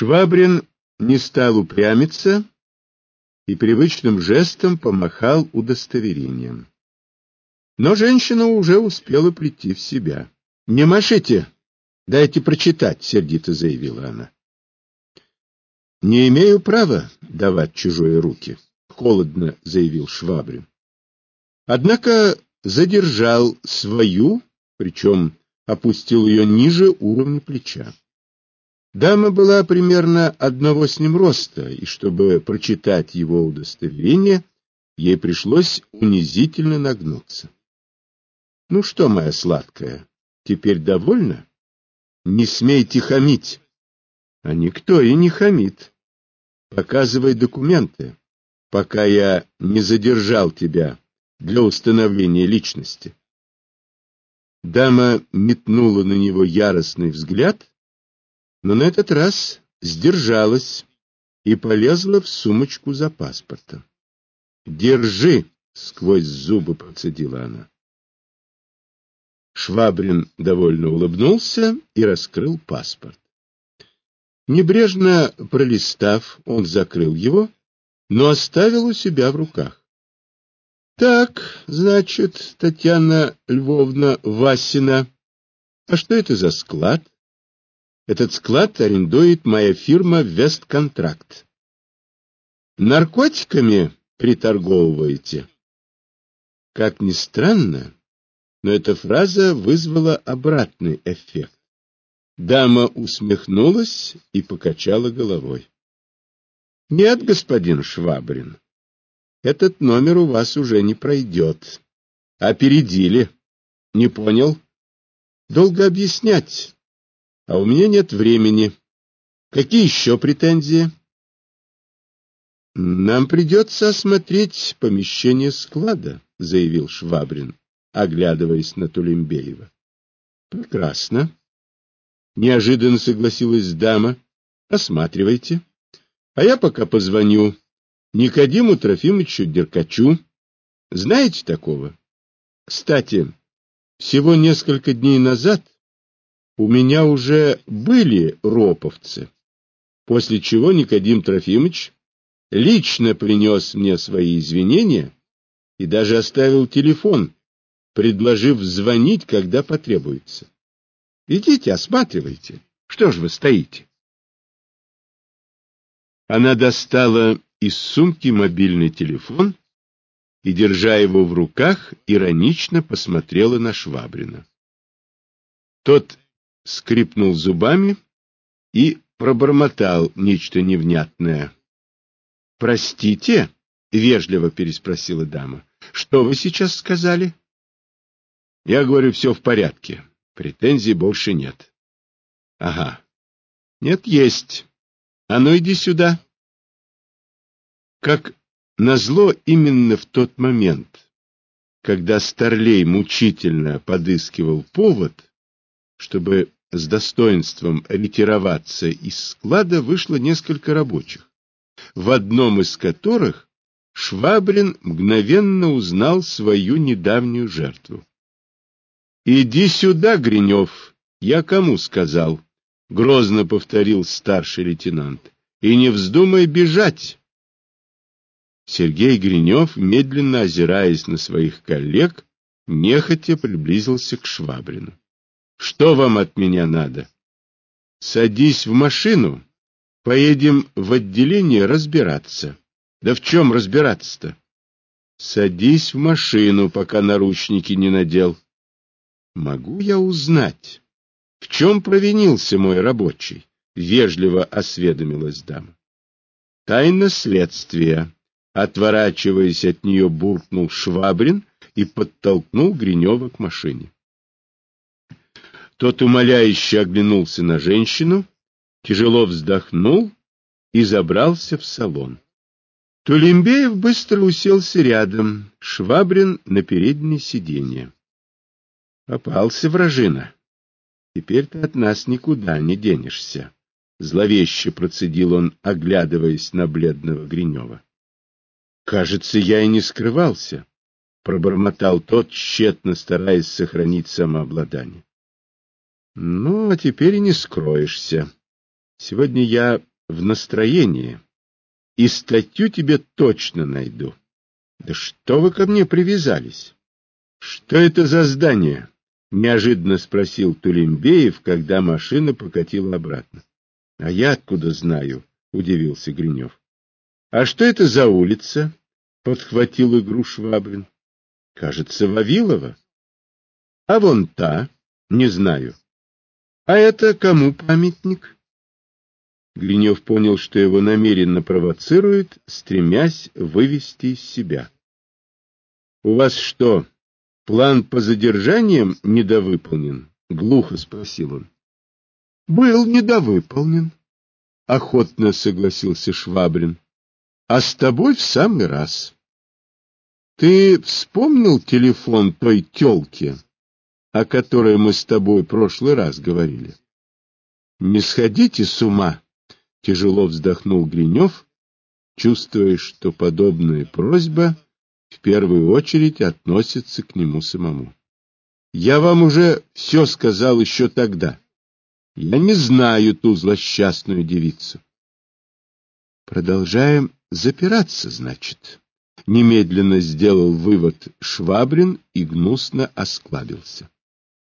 Швабрин не стал упрямиться и привычным жестом помахал удостоверением. Но женщина уже успела прийти в себя. — Не машите! Дайте прочитать, — сердито заявила она. — Не имею права давать чужие руки, — холодно заявил Швабрин. Однако задержал свою, причем опустил ее ниже уровня плеча. Дама была примерно одного с ним роста, и чтобы прочитать его удостоверение, ей пришлось унизительно нагнуться. — Ну что, моя сладкая, теперь довольна? Не смейте хамить. А никто и не хамит. Показывай документы, пока я не задержал тебя для установления личности. Дама метнула на него яростный взгляд но на этот раз сдержалась и полезла в сумочку за паспортом. «Держи!» — сквозь зубы процедила она. Швабрин довольно улыбнулся и раскрыл паспорт. Небрежно пролистав, он закрыл его, но оставил у себя в руках. — Так, значит, Татьяна Львовна Васина, а что это за склад? Этот склад арендует моя фирма «Вестконтракт». Наркотиками приторговываете? Как ни странно, но эта фраза вызвала обратный эффект. Дама усмехнулась и покачала головой. — Нет, господин Швабрин, этот номер у вас уже не пройдет. Опередили. Не понял? Долго объяснять. А у меня нет времени. Какие еще претензии? Нам придется осмотреть помещение склада, заявил Швабрин, оглядываясь на Тулембеева. Прекрасно. Неожиданно согласилась дама. Осматривайте. А я пока позвоню Никодиму Трофимовичу Деркачу. Знаете такого? Кстати, всего несколько дней назад у меня уже были роповцы, после чего Никодим Трофимович лично принес мне свои извинения и даже оставил телефон, предложив звонить, когда потребуется. Идите, осматривайте. Что ж вы стоите? Она достала из сумки мобильный телефон и, держа его в руках, иронично посмотрела на Швабрина. Тот скрипнул зубами и пробормотал нечто невнятное. — Простите? — вежливо переспросила дама. — Что вы сейчас сказали? — Я говорю, все в порядке. Претензий больше нет. — Ага. — Нет, есть. А ну иди сюда. Как назло именно в тот момент, когда Старлей мучительно подыскивал повод, чтобы с достоинством ретироваться из склада, вышло несколько рабочих, в одном из которых Швабрин мгновенно узнал свою недавнюю жертву. — Иди сюда, Гринев, я кому сказал? — грозно повторил старший лейтенант. — И не вздумай бежать. Сергей Гринев, медленно озираясь на своих коллег, нехотя приблизился к Швабрину. Что вам от меня надо? Садись в машину, поедем в отделение разбираться. Да в чем разбираться-то? Садись в машину, пока наручники не надел. Могу я узнать, в чем провинился мой рабочий? Вежливо осведомилась дама. Тайна следствия. Отворачиваясь от нее, буркнул Швабрин и подтолкнул Гринева к машине. Тот умоляюще оглянулся на женщину, тяжело вздохнул и забрался в салон. Тулембеев быстро уселся рядом, Швабрин на переднее сиденье. Попался вражина. Теперь ты от нас никуда не денешься. Зловеще процедил он, оглядываясь на бледного Гринева. Кажется, я и не скрывался, пробормотал тот, тщетно стараясь сохранить самообладание. Ну, а теперь и не скроешься. Сегодня я в настроении, и статью тебе точно найду. Да что вы ко мне привязались? Что это за здание? Неожиданно спросил Тулембеев, когда машина покатила обратно. А я откуда знаю? Удивился Гринев. А что это за улица? Подхватил игру Швабрин. Кажется, Вавилова. А вон та, не знаю. А это кому памятник? Гринев понял, что его намеренно провоцируют, стремясь вывести из себя. — У вас что, план по задержаниям недовыполнен? — глухо спросил он. — Был недовыполнен, — охотно согласился Швабрин. — А с тобой в самый раз. — Ты вспомнил телефон той тёлки, о которой мы с тобой в прошлый раз говорили? — Не сходите с ума! Тяжело вздохнул Гринев, чувствуя, что подобная просьба в первую очередь относится к нему самому. Я вам уже все сказал еще тогда. Я не знаю ту злосчастную девицу. Продолжаем запираться, значит. Немедленно сделал вывод Швабрин и гнусно осклабился.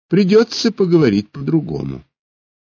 Придется поговорить по-другому.